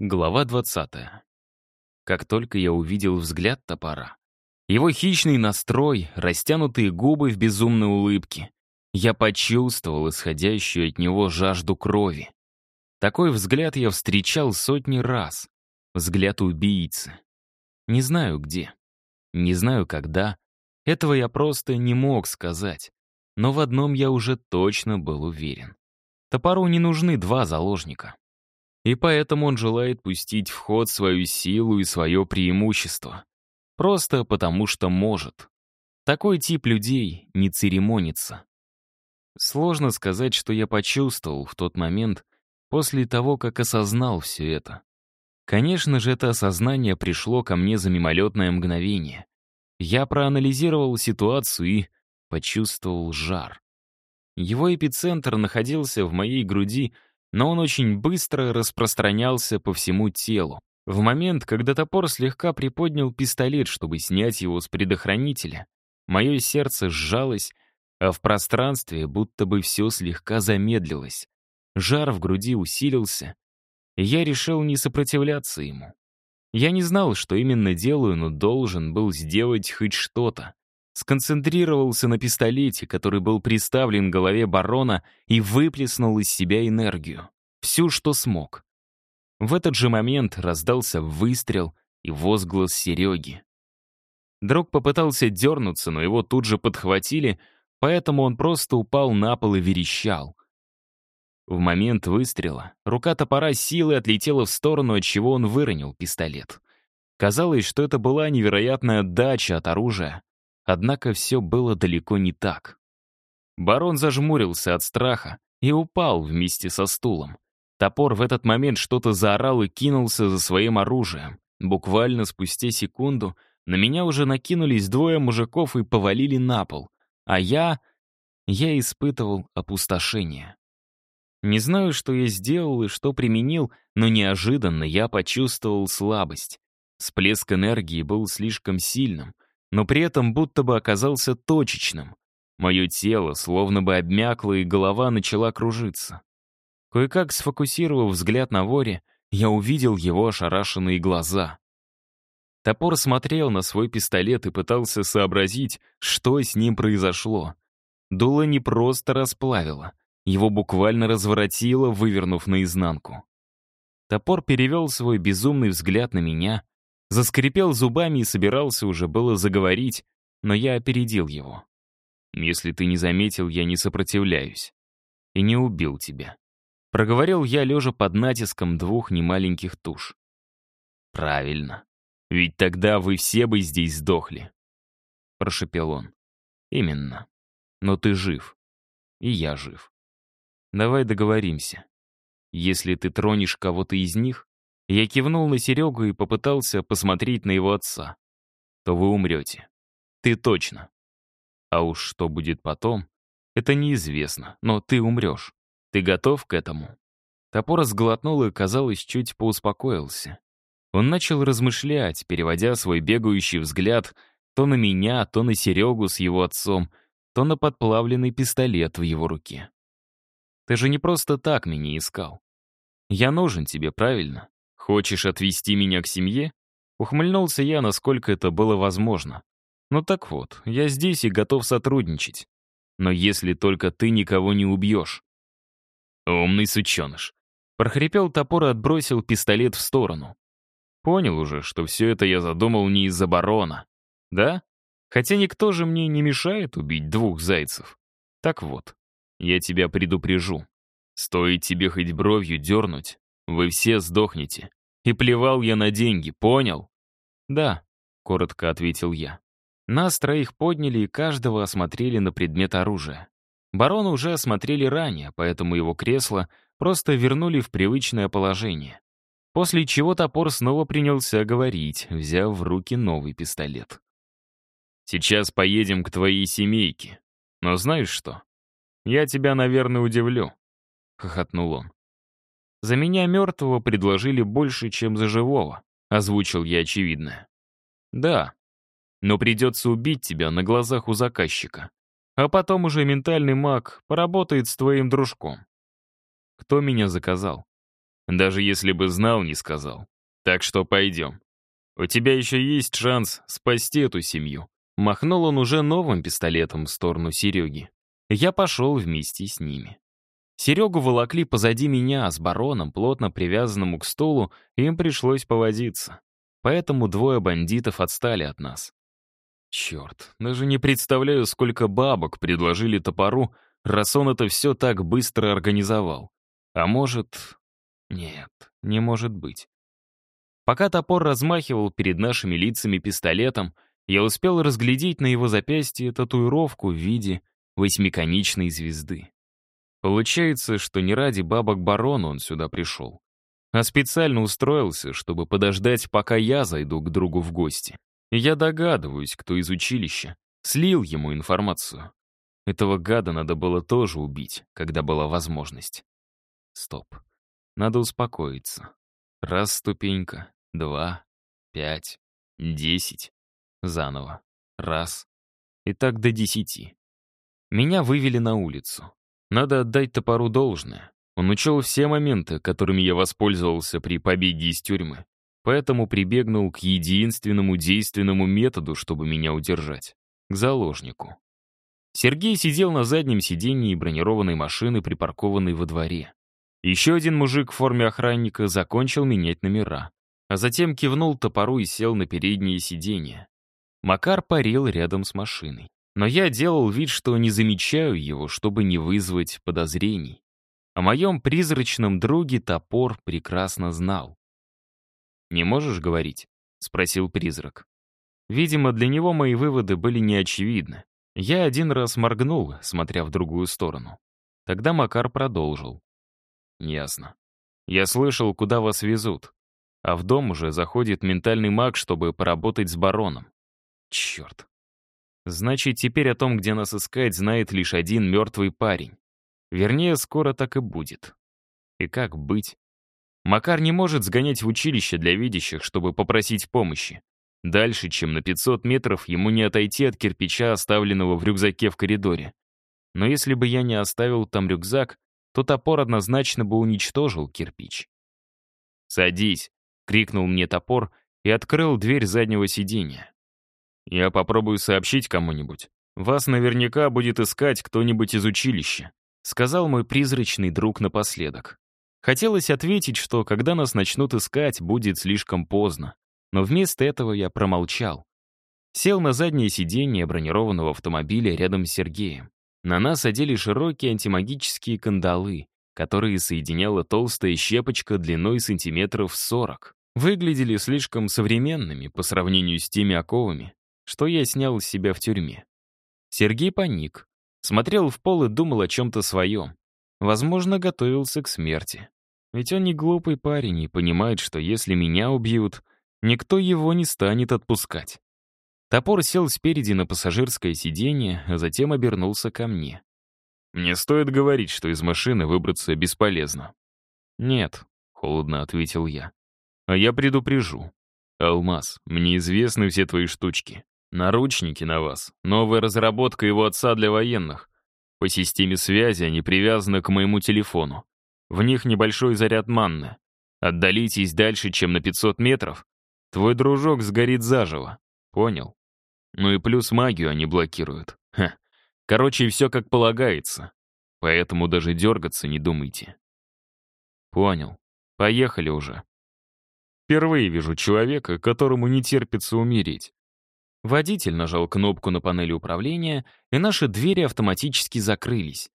Глава 20. Как только я увидел взгляд топора, его хищный настрой, растянутые губы в безумной улыбке, я почувствовал исходящую от него жажду крови. Такой взгляд я встречал сотни раз. Взгляд убийцы. Не знаю где. Не знаю когда. Этого я просто не мог сказать. Но в одном я уже точно был уверен. Топору не нужны два заложника. И поэтому он желает пустить в ход свою силу и свое преимущество. Просто потому что может. Такой тип людей не церемонится. Сложно сказать, что я почувствовал в тот момент, после того, как осознал все это. Конечно же, это осознание пришло ко мне за мимолетное мгновение. Я проанализировал ситуацию и почувствовал жар. Его эпицентр находился в моей груди но он очень быстро распространялся по всему телу. В момент, когда топор слегка приподнял пистолет, чтобы снять его с предохранителя, мое сердце сжалось, а в пространстве будто бы все слегка замедлилось. Жар в груди усилился, я решил не сопротивляться ему. Я не знал, что именно делаю, но должен был сделать хоть что-то сконцентрировался на пистолете, который был приставлен к голове барона и выплеснул из себя энергию. Всю, что смог. В этот же момент раздался выстрел и возглас Сереги. Друг попытался дернуться, но его тут же подхватили, поэтому он просто упал на пол и верещал. В момент выстрела рука топора силой отлетела в сторону, от чего он выронил пистолет. Казалось, что это была невероятная отдача от оружия, Однако все было далеко не так. Барон зажмурился от страха и упал вместе со стулом. Топор в этот момент что-то заорал и кинулся за своим оружием. Буквально спустя секунду на меня уже накинулись двое мужиков и повалили на пол. А я... я испытывал опустошение. Не знаю, что я сделал и что применил, но неожиданно я почувствовал слабость. Всплеск энергии был слишком сильным — но при этом будто бы оказался точечным. Мое тело словно бы обмякло, и голова начала кружиться. Кое-как сфокусировав взгляд на воре, я увидел его ошарашенные глаза. Топор смотрел на свой пистолет и пытался сообразить, что с ним произошло. Дуло не просто расплавило, его буквально разворотило, вывернув наизнанку. Топор перевел свой безумный взгляд на меня, Заскрипел зубами и собирался уже было заговорить, но я опередил его. «Если ты не заметил, я не сопротивляюсь. И не убил тебя». Проговорил я, лежа под натиском двух немаленьких туш. «Правильно. Ведь тогда вы все бы здесь сдохли», — прошепел он. «Именно. Но ты жив. И я жив. Давай договоримся. Если ты тронешь кого-то из них, я кивнул на Серегу и попытался посмотреть на его отца. То вы умрете. Ты точно. А уж что будет потом, это неизвестно, но ты умрешь. Ты готов к этому? Топор сглотнул и, казалось, чуть поуспокоился. Он начал размышлять, переводя свой бегающий взгляд то на меня, то на Серегу с его отцом, то на подплавленный пистолет в его руке. Ты же не просто так меня искал. Я нужен тебе, правильно? «Хочешь отвезти меня к семье?» Ухмыльнулся я, насколько это было возможно. «Ну так вот, я здесь и готов сотрудничать. Но если только ты никого не убьешь». «Умный сученыш». Прохрипел топор и отбросил пистолет в сторону. Понял уже, что все это я задумал не из-за барона. Да? Хотя никто же мне не мешает убить двух зайцев. Так вот, я тебя предупрежу. Стоит тебе хоть бровью дернуть, вы все сдохнете. И плевал я на деньги, понял? Да, коротко ответил я. Нас троих подняли и каждого осмотрели на предмет оружия. Барона уже осмотрели ранее, поэтому его кресло просто вернули в привычное положение. После чего топор снова принялся говорить, взяв в руки новый пистолет. «Сейчас поедем к твоей семейке. Но знаешь что? Я тебя, наверное, удивлю», — хохотнул он. За меня мертвого предложили больше, чем за живого, озвучил я очевидное. Да, но придется убить тебя на глазах у заказчика. А потом уже ментальный маг поработает с твоим дружком. Кто меня заказал? Даже если бы знал, не сказал. Так что пойдем. У тебя еще есть шанс спасти эту семью. Махнул он уже новым пистолетом в сторону Сереги. Я пошел вместе с ними. Серегу волокли позади меня с бароном, плотно привязанному к столу, им пришлось повозиться. Поэтому двое бандитов отстали от нас. Черт, даже не представляю, сколько бабок предложили топору, раз он это все так быстро организовал. А может... Нет, не может быть. Пока топор размахивал перед нашими лицами пистолетом, я успел разглядеть на его запястье татуировку в виде восьмиконечной звезды. Получается, что не ради бабок барона он сюда пришел, а специально устроился, чтобы подождать, пока я зайду к другу в гости. Я догадываюсь, кто из училища слил ему информацию. Этого гада надо было тоже убить, когда была возможность. Стоп. Надо успокоиться. Раз ступенька, два, пять, десять. Заново. Раз. И так до десяти. Меня вывели на улицу. Надо отдать топору должное. Он учел все моменты, которыми я воспользовался при побеге из тюрьмы, поэтому прибегнул к единственному действенному методу, чтобы меня удержать — к заложнику. Сергей сидел на заднем сидении бронированной машины, припаркованной во дворе. Еще один мужик в форме охранника закончил менять номера, а затем кивнул топору и сел на переднее сиденье. Макар парил рядом с машиной. Но я делал вид, что не замечаю его, чтобы не вызвать подозрений. О моем призрачном друге топор прекрасно знал. «Не можешь говорить?» — спросил призрак. Видимо, для него мои выводы были неочевидны. Я один раз моргнул, смотря в другую сторону. Тогда Макар продолжил. «Ясно. Я слышал, куда вас везут. А в дом уже заходит ментальный маг, чтобы поработать с бароном. Черт. Значит, теперь о том, где нас искать, знает лишь один мертвый парень. Вернее, скоро так и будет. И как быть? Макар не может сгонять в училище для видящих, чтобы попросить помощи. Дальше, чем на 500 метров, ему не отойти от кирпича, оставленного в рюкзаке в коридоре. Но если бы я не оставил там рюкзак, то топор однозначно бы уничтожил кирпич. «Садись!» — крикнул мне топор и открыл дверь заднего сиденья. «Я попробую сообщить кому-нибудь. Вас наверняка будет искать кто-нибудь из училища сказал мой призрачный друг напоследок. Хотелось ответить, что когда нас начнут искать, будет слишком поздно. Но вместо этого я промолчал. Сел на заднее сиденье бронированного автомобиля рядом с Сергеем. На нас одели широкие антимагические кандалы, которые соединяла толстая щепочка длиной сантиметров 40. Выглядели слишком современными по сравнению с теми оковами, что я снял с себя в тюрьме. Сергей паник, Смотрел в пол и думал о чем-то своем. Возможно, готовился к смерти. Ведь он не глупый парень и понимает, что если меня убьют, никто его не станет отпускать. Топор сел спереди на пассажирское сиденье, а затем обернулся ко мне. «Мне стоит говорить, что из машины выбраться бесполезно». «Нет», — холодно ответил я. «А я предупрежу. Алмаз, мне известны все твои штучки. Наручники на вас. Новая разработка его отца для военных. По системе связи они привязаны к моему телефону. В них небольшой заряд манны. Отдалитесь дальше, чем на 500 метров. Твой дружок сгорит заживо. Понял? Ну и плюс магию они блокируют. Ха. Короче, все как полагается. Поэтому даже дергаться не думайте. Понял. Поехали уже. Впервые вижу человека, которому не терпится умереть. Водитель нажал кнопку на панели управления, и наши двери автоматически закрылись.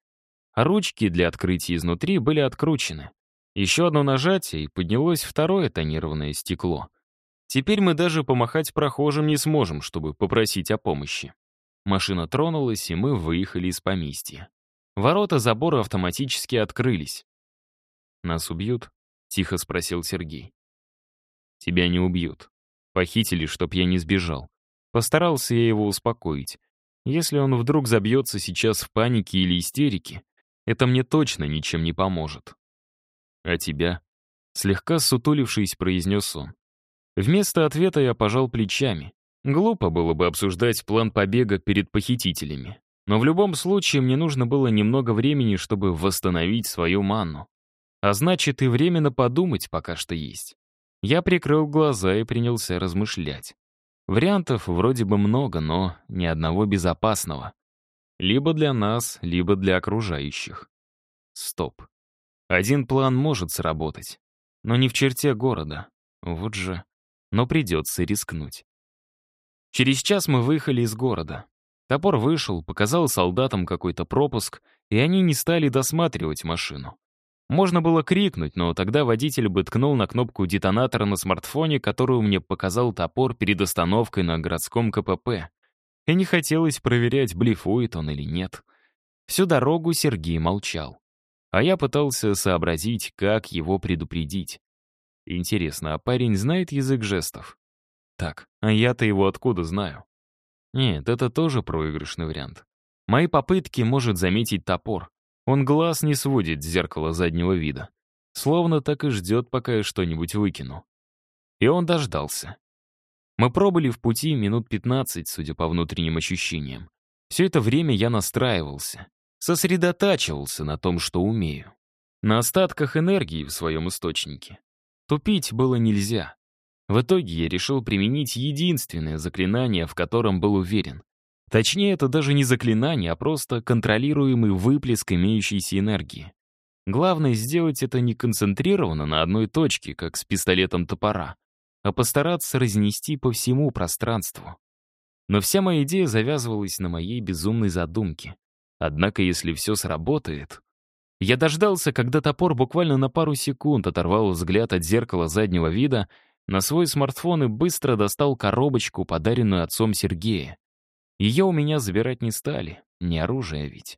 А ручки для открытия изнутри были откручены. Еще одно нажатие, и поднялось второе тонированное стекло. Теперь мы даже помахать прохожим не сможем, чтобы попросить о помощи. Машина тронулась, и мы выехали из поместья. Ворота забора автоматически открылись. «Нас убьют?» — тихо спросил Сергей. «Тебя не убьют. Похитили, чтоб я не сбежал. Постарался я его успокоить. Если он вдруг забьется сейчас в панике или истерике, это мне точно ничем не поможет. «А тебя?» Слегка сутулившись, произнес он. Вместо ответа я пожал плечами. Глупо было бы обсуждать план побега перед похитителями. Но в любом случае мне нужно было немного времени, чтобы восстановить свою манну. А значит, и временно подумать пока что есть. Я прикрыл глаза и принялся размышлять. Вариантов вроде бы много, но ни одного безопасного. Либо для нас, либо для окружающих. Стоп. Один план может сработать, но не в черте города. Вот же. Но придется рискнуть. Через час мы выехали из города. Топор вышел, показал солдатам какой-то пропуск, и они не стали досматривать машину. Можно было крикнуть, но тогда водитель бы ткнул на кнопку детонатора на смартфоне, которую мне показал топор перед остановкой на городском КПП. И не хотелось проверять, блефует он или нет. Всю дорогу Сергей молчал. А я пытался сообразить, как его предупредить. Интересно, а парень знает язык жестов? Так, а я-то его откуда знаю? Нет, это тоже проигрышный вариант. Мои попытки может заметить топор. Он глаз не сводит с зеркала заднего вида. Словно так и ждет, пока я что-нибудь выкину. И он дождался. Мы пробыли в пути минут 15, судя по внутренним ощущениям. Все это время я настраивался, сосредотачивался на том, что умею. На остатках энергии в своем источнике. Тупить было нельзя. В итоге я решил применить единственное заклинание, в котором был уверен. Точнее, это даже не заклинание, а просто контролируемый выплеск имеющейся энергии. Главное сделать это не концентрированно на одной точке, как с пистолетом топора, а постараться разнести по всему пространству. Но вся моя идея завязывалась на моей безумной задумке. Однако, если все сработает... Я дождался, когда топор буквально на пару секунд оторвал взгляд от зеркала заднего вида на свой смартфон и быстро достал коробочку, подаренную отцом Сергея. Ее у меня забирать не стали, не оружие ведь.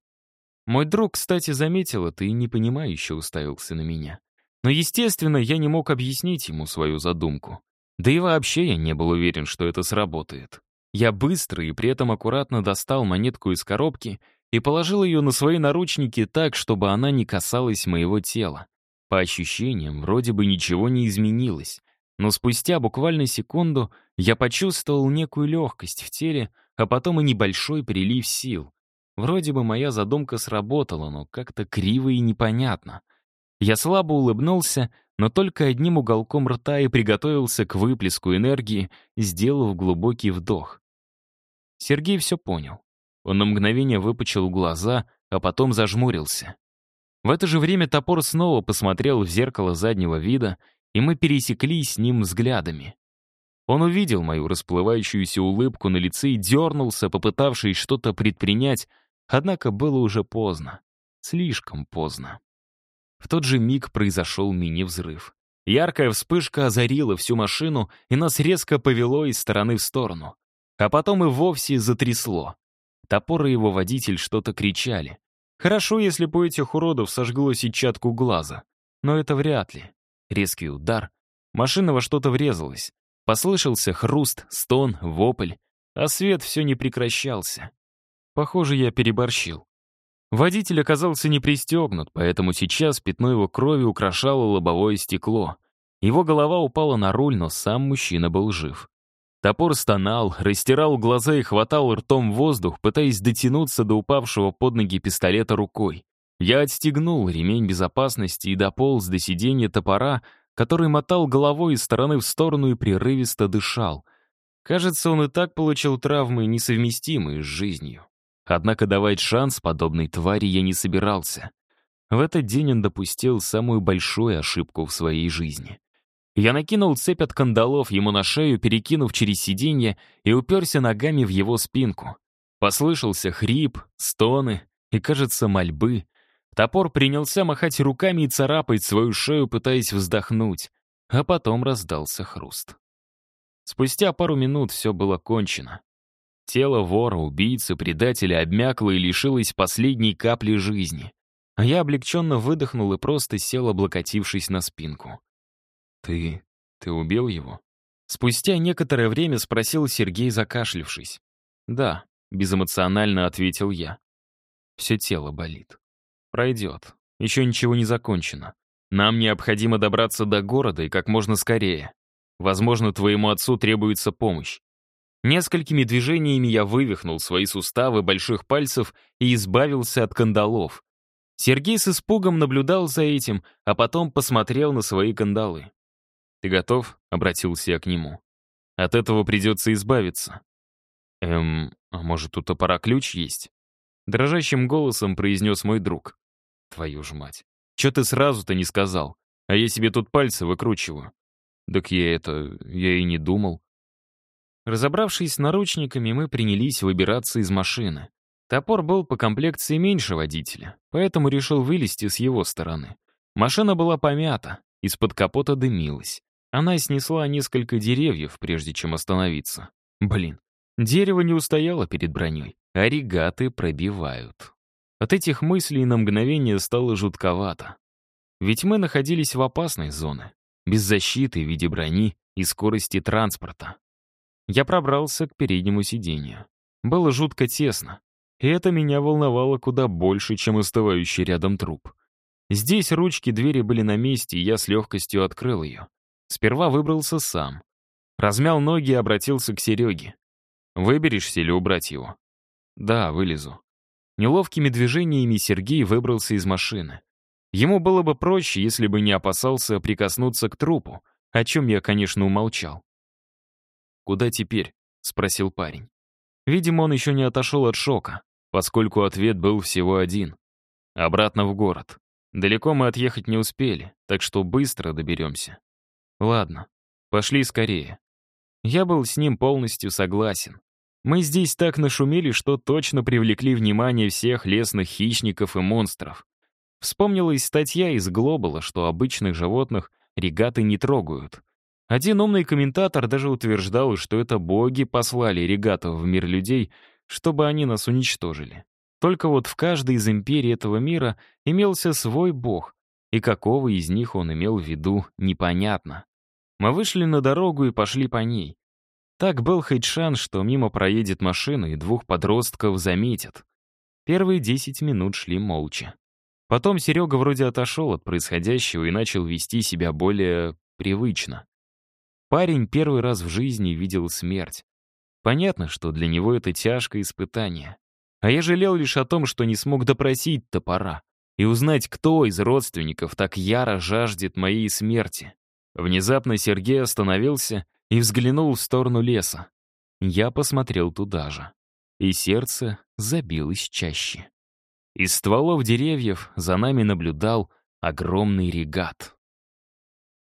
Мой друг, кстати, заметил это и непонимающе уставился на меня. Но, естественно, я не мог объяснить ему свою задумку. Да и вообще я не был уверен, что это сработает. Я быстро и при этом аккуратно достал монетку из коробки и положил ее на свои наручники так, чтобы она не касалась моего тела. По ощущениям, вроде бы ничего не изменилось, но спустя буквально секунду я почувствовал некую легкость в теле, а потом и небольшой прилив сил. Вроде бы моя задумка сработала, но как-то криво и непонятно. Я слабо улыбнулся, но только одним уголком рта и приготовился к выплеску энергии, сделав глубокий вдох. Сергей все понял. Он на мгновение выпучил глаза, а потом зажмурился. В это же время топор снова посмотрел в зеркало заднего вида и мы пересеклись с ним взглядами. Он увидел мою расплывающуюся улыбку на лице и дернулся, попытавшись что-то предпринять, однако было уже поздно. Слишком поздно. В тот же миг произошел мини-взрыв. Яркая вспышка озарила всю машину, и нас резко повело из стороны в сторону. А потом и вовсе затрясло. Топор и его водитель что-то кричали. Хорошо, если бы у этих уродов сожгло сетчатку глаза. Но это вряд ли. Резкий удар. Машина во что-то врезалась. Послышался хруст, стон, вопль. А свет все не прекращался. Похоже, я переборщил. Водитель оказался не пристегнут, поэтому сейчас пятно его крови украшало лобовое стекло. Его голова упала на руль, но сам мужчина был жив. Топор стонал, растирал глаза и хватал ртом воздух, пытаясь дотянуться до упавшего под ноги пистолета рукой. Я отстегнул ремень безопасности и дополз до сиденья топора, который мотал головой из стороны в сторону и прерывисто дышал. Кажется, он и так получил травмы, несовместимые с жизнью. Однако давать шанс подобной твари я не собирался. В этот день он допустил самую большую ошибку в своей жизни. Я накинул цепь от кандалов ему на шею, перекинув через сиденье, и уперся ногами в его спинку. Послышался хрип, стоны и, кажется, мольбы. Топор принялся махать руками и царапать свою шею, пытаясь вздохнуть, а потом раздался хруст. Спустя пару минут все было кончено. Тело вора, убийцы, предателя обмякло и лишилось последней капли жизни. А я облегченно выдохнул и просто сел, облокотившись на спинку. «Ты... ты убил его?» Спустя некоторое время спросил Сергей, закашлившись. «Да», — безэмоционально ответил я. «Все тело болит». Пройдет. Еще ничего не закончено. Нам необходимо добраться до города и как можно скорее. Возможно, твоему отцу требуется помощь. Несколькими движениями я вывихнул свои суставы больших пальцев и избавился от кандалов. Сергей с испугом наблюдал за этим, а потом посмотрел на свои кандалы. «Ты готов?» — обратился я к нему. «От этого придется избавиться». «Эм, а может, у топора ключ есть?» Дрожащим голосом произнес мой друг. «Твою ж мать. Че ты сразу-то не сказал? А я себе тут пальцы выкручиваю». «Так я это... я и не думал». Разобравшись с наручниками, мы принялись выбираться из машины. Топор был по комплекции меньше водителя, поэтому решил вылезти с его стороны. Машина была помята, из-под капота дымилась. Она снесла несколько деревьев, прежде чем остановиться. Блин, дерево не устояло перед броней, а регаты пробивают. От этих мыслей на мгновение стало жутковато. Ведь мы находились в опасной зоне, без защиты в виде брони и скорости транспорта. Я пробрался к переднему сиденью. Было жутко тесно, и это меня волновало куда больше, чем остывающий рядом труп. Здесь ручки двери были на месте, и я с легкостью открыл ее. Сперва выбрался сам. Размял ноги и обратился к Сереге. «Выберешься или убрать его?» «Да, вылезу». Неловкими движениями Сергей выбрался из машины. Ему было бы проще, если бы не опасался прикоснуться к трупу, о чем я, конечно, умолчал. «Куда теперь?» — спросил парень. Видимо, он еще не отошел от шока, поскольку ответ был всего один. Обратно в город. Далеко мы отъехать не успели, так что быстро доберемся. Ладно, пошли скорее. Я был с ним полностью согласен. Мы здесь так нашумели, что точно привлекли внимание всех лесных хищников и монстров. Вспомнилась статья из Глобала, что обычных животных регаты не трогают. Один умный комментатор даже утверждал, что это боги послали регатов в мир людей, чтобы они нас уничтожили. Только вот в каждой из империй этого мира имелся свой бог, и какого из них он имел в виду, непонятно. Мы вышли на дорогу и пошли по ней. Так был хоть шанс, что мимо проедет машина, и двух подростков заметят. Первые десять минут шли молча. Потом Серега вроде отошел от происходящего и начал вести себя более привычно. Парень первый раз в жизни видел смерть. Понятно, что для него это тяжкое испытание. А я жалел лишь о том, что не смог допросить топора и узнать, кто из родственников так яро жаждет моей смерти. Внезапно Сергей остановился и взглянул в сторону леса. Я посмотрел туда же. И сердце забилось чаще. Из стволов деревьев за нами наблюдал огромный регат.